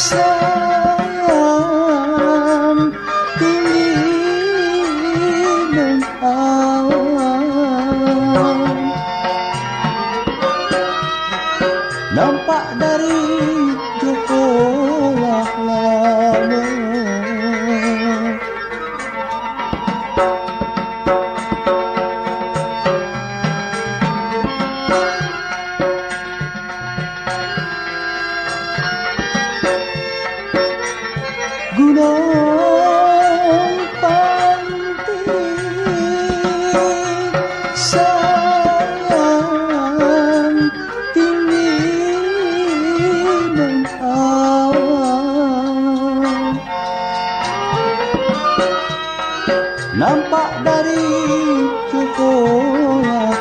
So nampak dari cukuplah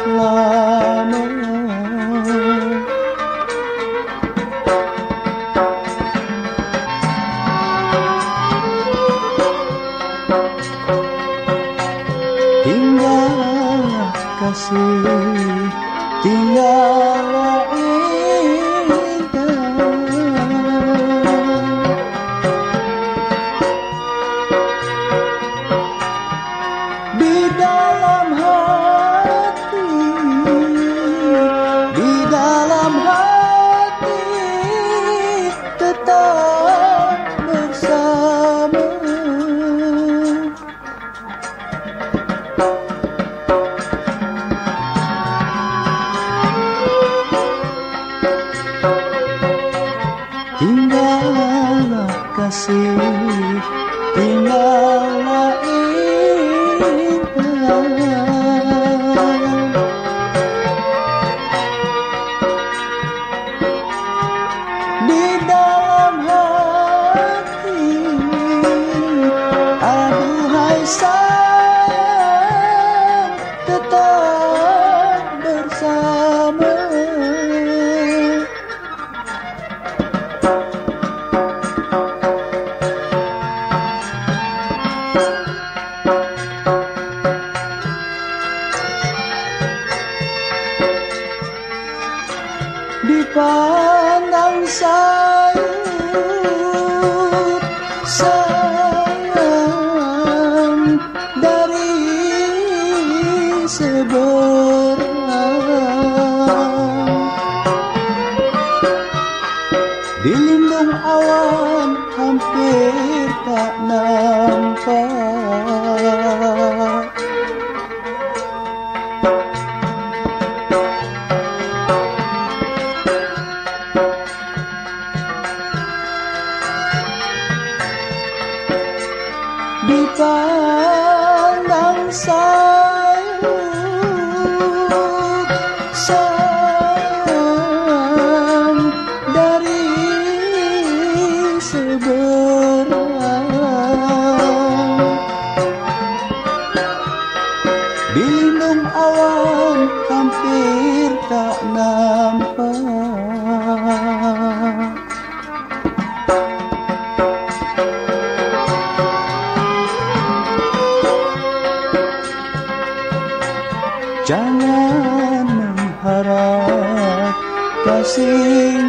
kasih tinggal Bring Dipandang sayup sayang dari seberang. Dilindung awan hampir Nam Pha Đi ta Jangan mengharap kasih